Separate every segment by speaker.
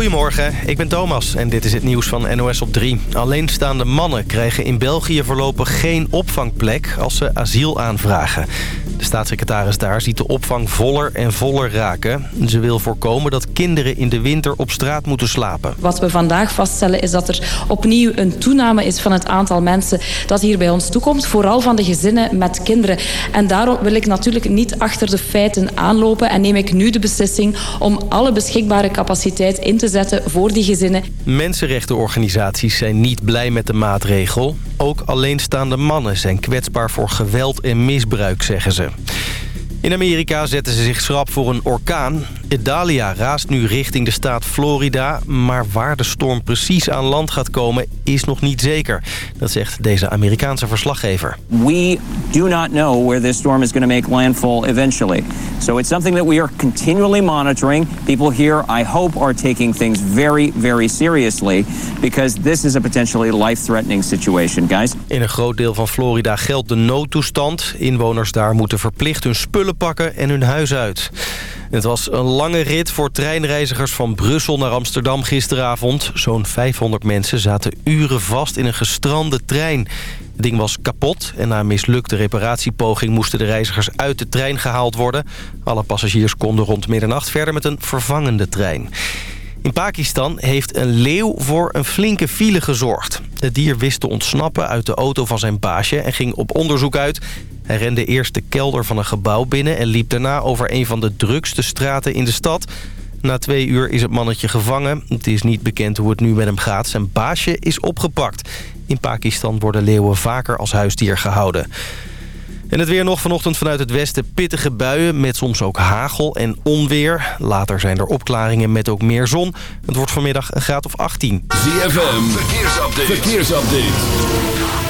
Speaker 1: Goedemorgen, ik ben Thomas en dit is het nieuws van NOS op 3. Alleenstaande mannen krijgen in België voorlopig geen opvangplek als ze asiel aanvragen. De staatssecretaris daar ziet de opvang voller en voller raken. Ze wil voorkomen dat kinderen in de winter op straat moeten slapen.
Speaker 2: Wat we vandaag vaststellen is dat er opnieuw een toename is van het aantal mensen dat hier bij ons toekomt. Vooral van de gezinnen met kinderen. En daarom wil ik natuurlijk niet achter de feiten aanlopen en neem ik nu de beslissing om alle beschikbare capaciteit in te zetten voor die gezinnen.
Speaker 1: Mensenrechtenorganisaties zijn niet blij met de maatregel. Ook alleenstaande mannen zijn kwetsbaar voor geweld en misbruik, zeggen ze. In Amerika zetten ze zich schrap voor een orkaan. Idalia raast nu richting de staat Florida... maar waar de storm precies aan land gaat komen is nog niet zeker. Dat zegt deze Amerikaanse verslaggever.
Speaker 3: We do not know where this storm is going to make landfall eventually. So it's something that we are continually monitoring. People here, I hope, are taking things very, very seriously... because this is a potentially life-threatening situation, guys.
Speaker 1: In een groot deel van Florida geldt de noodtoestand. Inwoners daar moeten verplicht hun spullen pakken en hun huis uit. Het was een lange rit voor treinreizigers van Brussel naar Amsterdam gisteravond. Zo'n 500 mensen zaten uren vast in een gestrande trein. Het ding was kapot en na een mislukte reparatiepoging... moesten de reizigers uit de trein gehaald worden. Alle passagiers konden rond middernacht verder met een vervangende trein. In Pakistan heeft een leeuw voor een flinke file gezorgd. Het dier wist te ontsnappen uit de auto van zijn baasje en ging op onderzoek uit. Hij rende eerst de kelder van een gebouw binnen... en liep daarna over een van de drukste straten in de stad. Na twee uur is het mannetje gevangen. Het is niet bekend hoe het nu met hem gaat. Zijn baasje is opgepakt. In Pakistan worden leeuwen vaker als huisdier gehouden. En het weer nog vanochtend vanuit het westen pittige buien... met soms ook hagel en onweer. Later zijn er opklaringen met ook meer zon. Het wordt vanmiddag een graad of 18.
Speaker 4: ZFM, verkeersupdate. verkeersupdate.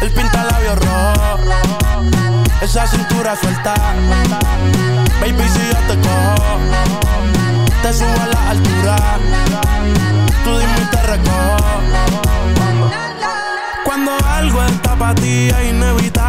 Speaker 5: El pinta labios rojo esa cintura suelta. Baby, si yo te cojo, te subo a la altura. Tú dime y te recojo. Cuando algo está para ti es inevitable,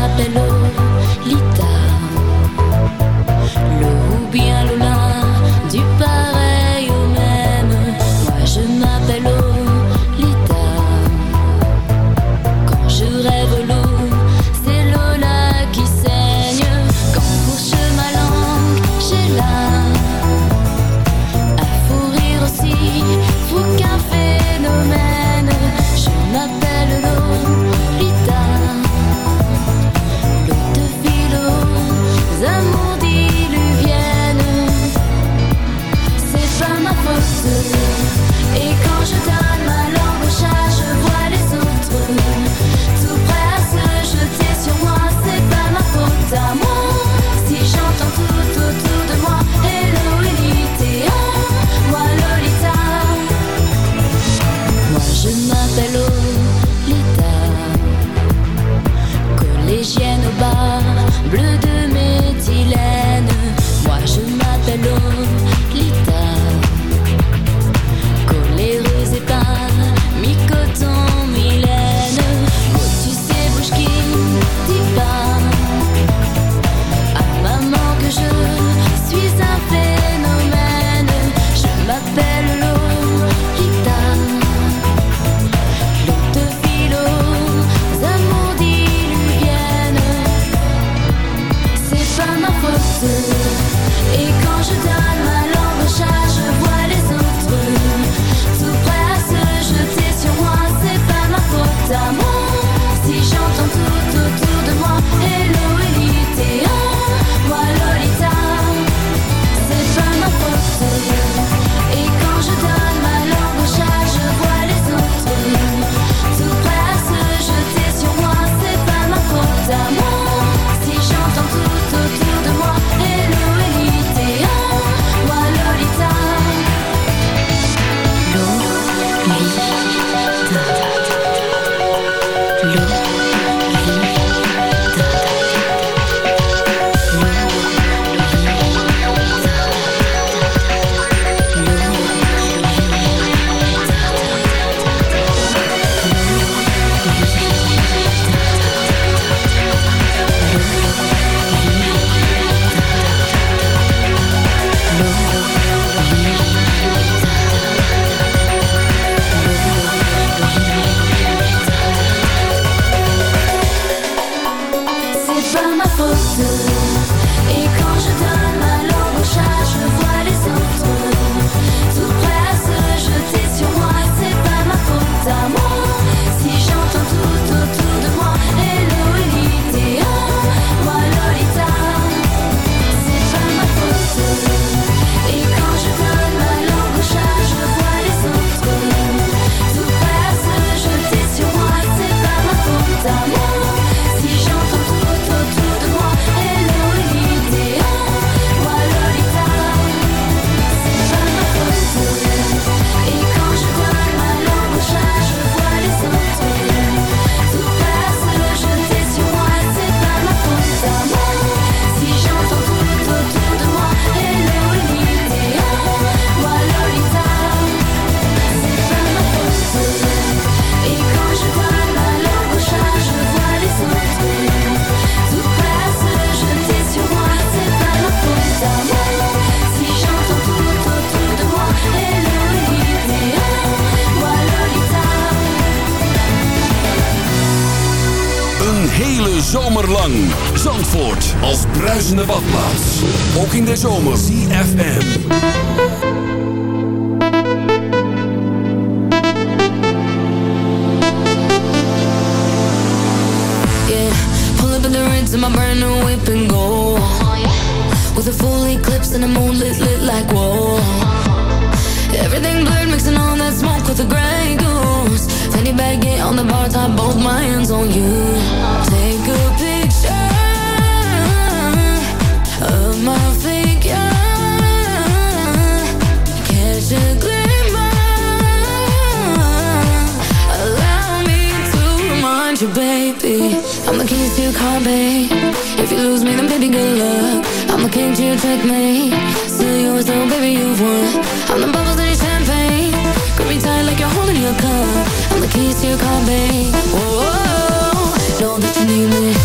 Speaker 4: up and zomerlang. Zandvoort als bruisende badplaats. Ook in de zomer. CFM.
Speaker 6: Yeah, pull up in the rinse in my brand new whip and go. With a full eclipse and a moonlit lit like whoa. Everything blurred, mixing all that smoke with a gray goose. Coffee bag, get on the bar top, both my hands on you. Take a picture of my figure. Catch a glimmer. Allow me to remind you, baby. I'm the keys to your car, babe. If you lose me, then baby, good luck. I'm the king to your checkmate. Still yours, though, baby, you've won. I'm the bubbles in your champagne. Grip me tight like you're holding your cup keys you call me. Whoa, -oh -oh. know that you need me.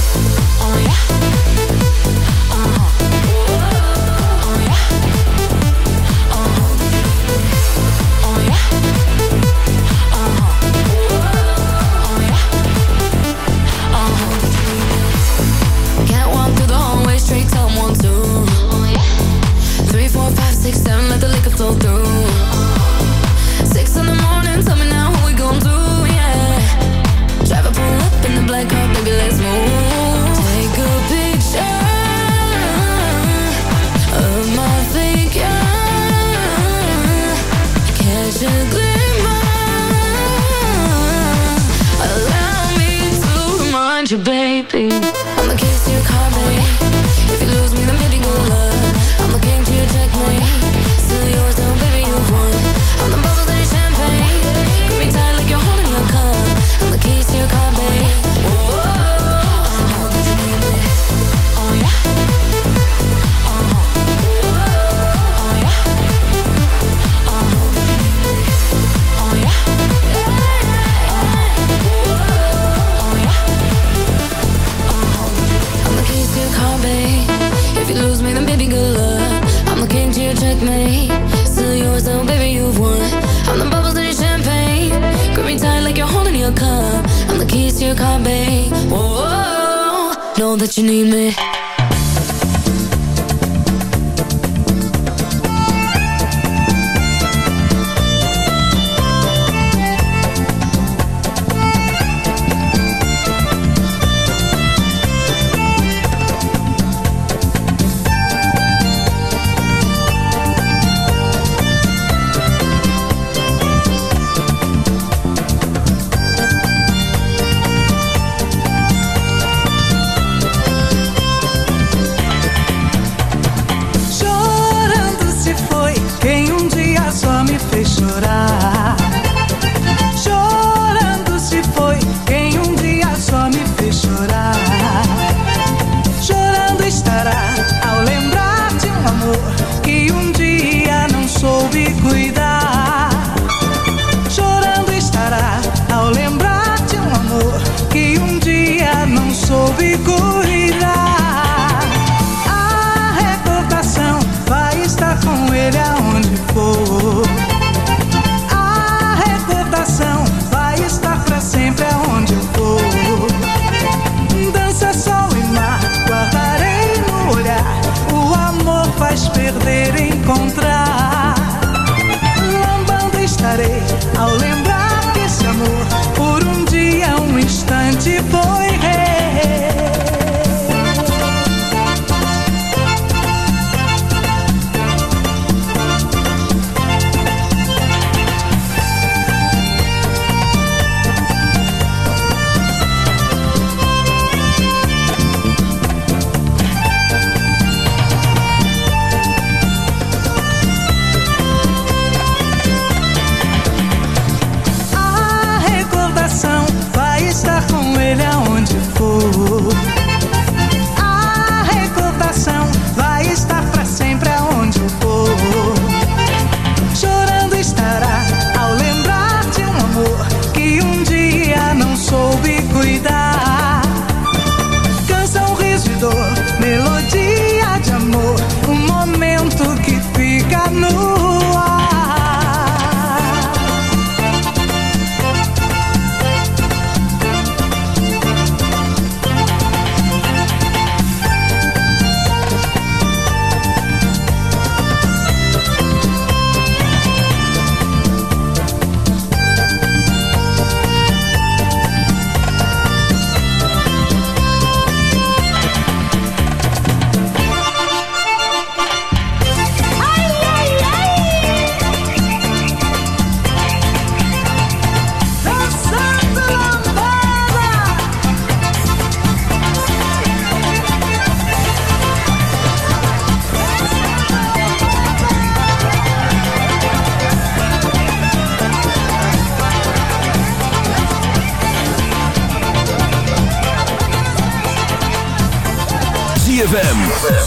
Speaker 4: ubicuidad.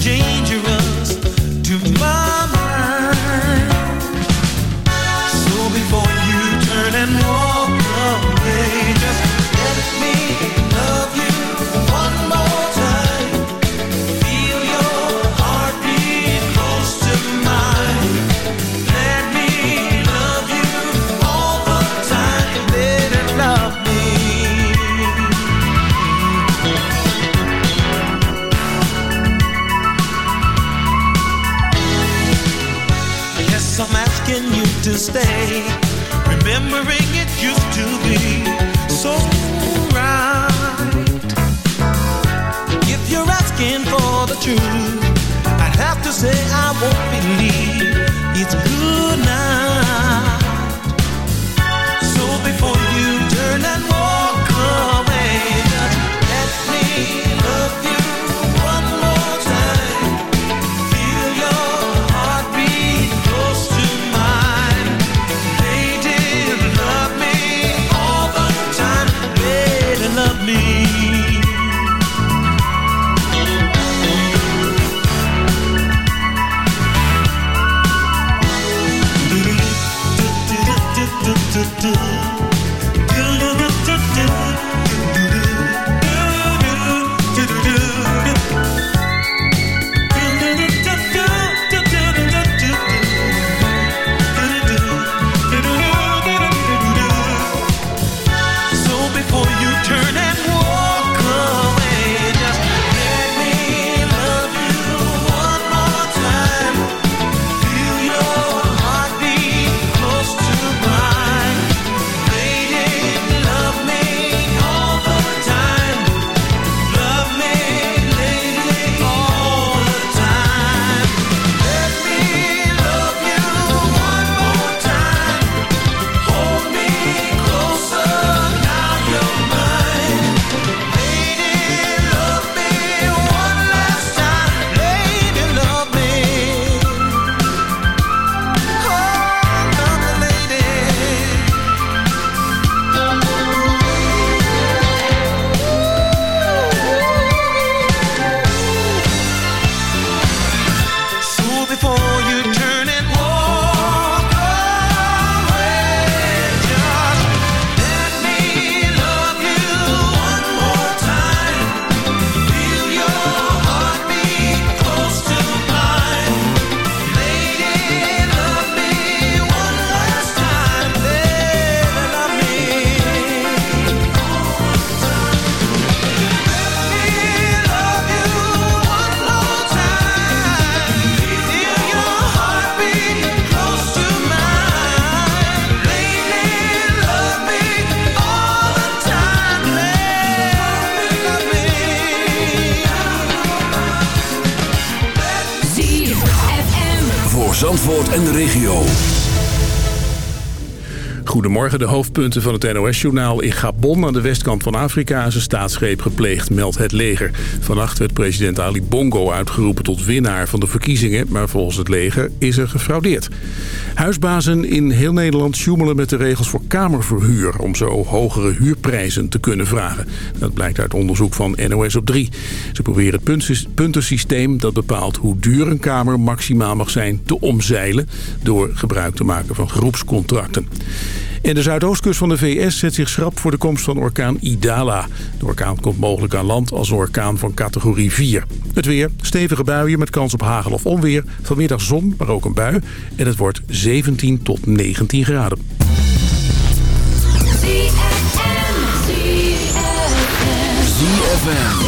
Speaker 4: strange De
Speaker 7: hoofdpunten van het NOS-journaal. In Gabon aan de westkant van Afrika is een staatsgreep gepleegd, meldt het leger. Vannacht werd president Ali Bongo uitgeroepen tot winnaar van de verkiezingen... maar volgens het leger is er gefraudeerd. Huisbazen in heel Nederland sjoemelen met de regels voor kamerverhuur... om zo hogere huurprijzen te kunnen vragen. Dat blijkt uit onderzoek van NOS op 3. Ze proberen het puntensysteem dat bepaalt hoe duur een kamer maximaal mag zijn... te omzeilen door gebruik te maken van groepscontracten. En de zuidoostkust van de VS zet zich schrap voor de komst van orkaan Idala. De orkaan komt mogelijk aan land als orkaan van categorie 4. Het weer, stevige buien met kans op hagel of onweer. Vanmiddag zon, maar ook een bui. En het wordt 17 tot 19 graden.
Speaker 4: ZFM.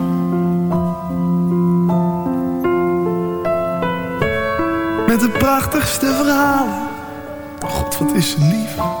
Speaker 8: Prachtigste verhalen. God, wat is ze lief.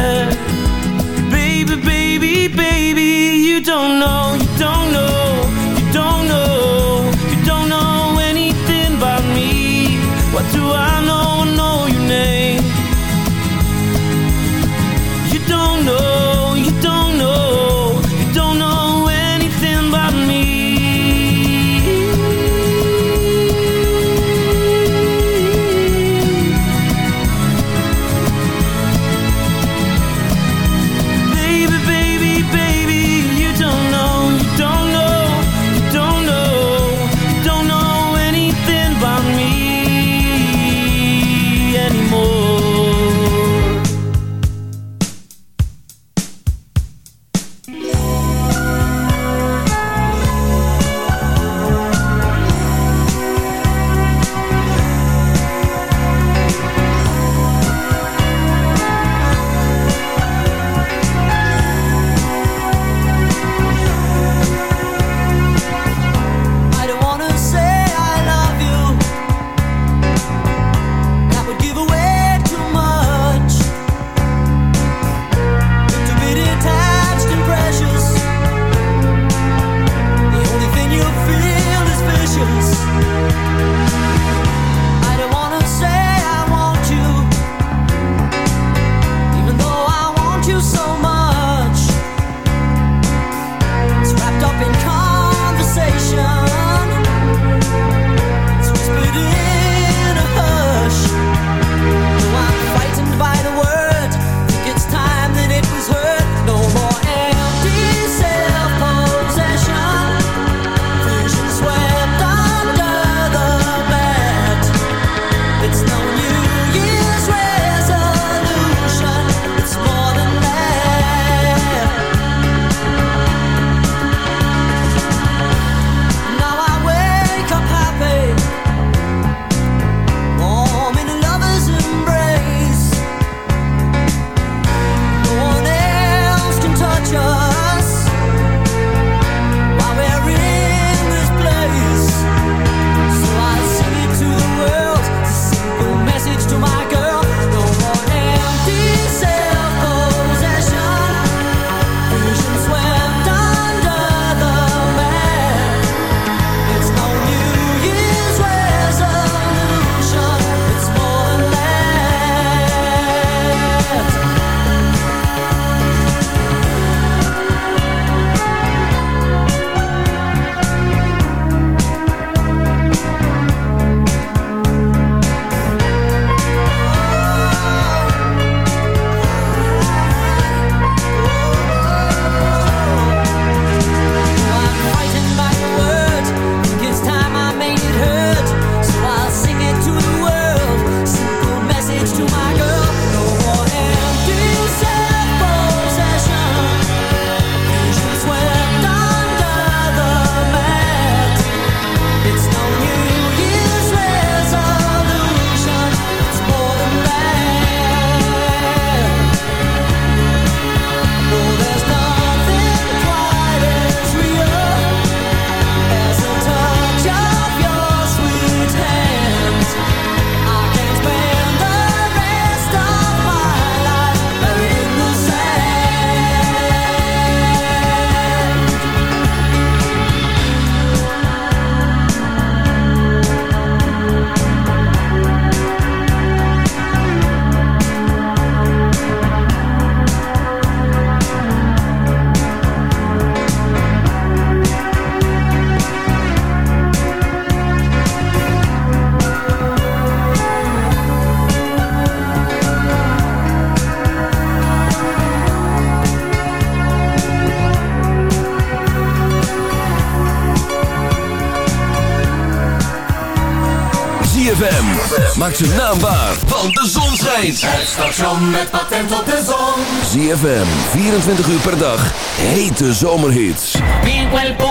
Speaker 9: ZFM. Maak ze naambaar, want de zon schijnt.
Speaker 10: Het station met patent op de zon.
Speaker 9: ZFM, 24 uur per dag. Hete zomerhits.
Speaker 11: Mi cuerpo,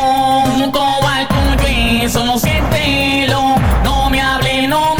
Speaker 11: un cobalto, somos siete, no me hable, no me